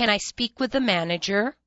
Can I speak with the manager?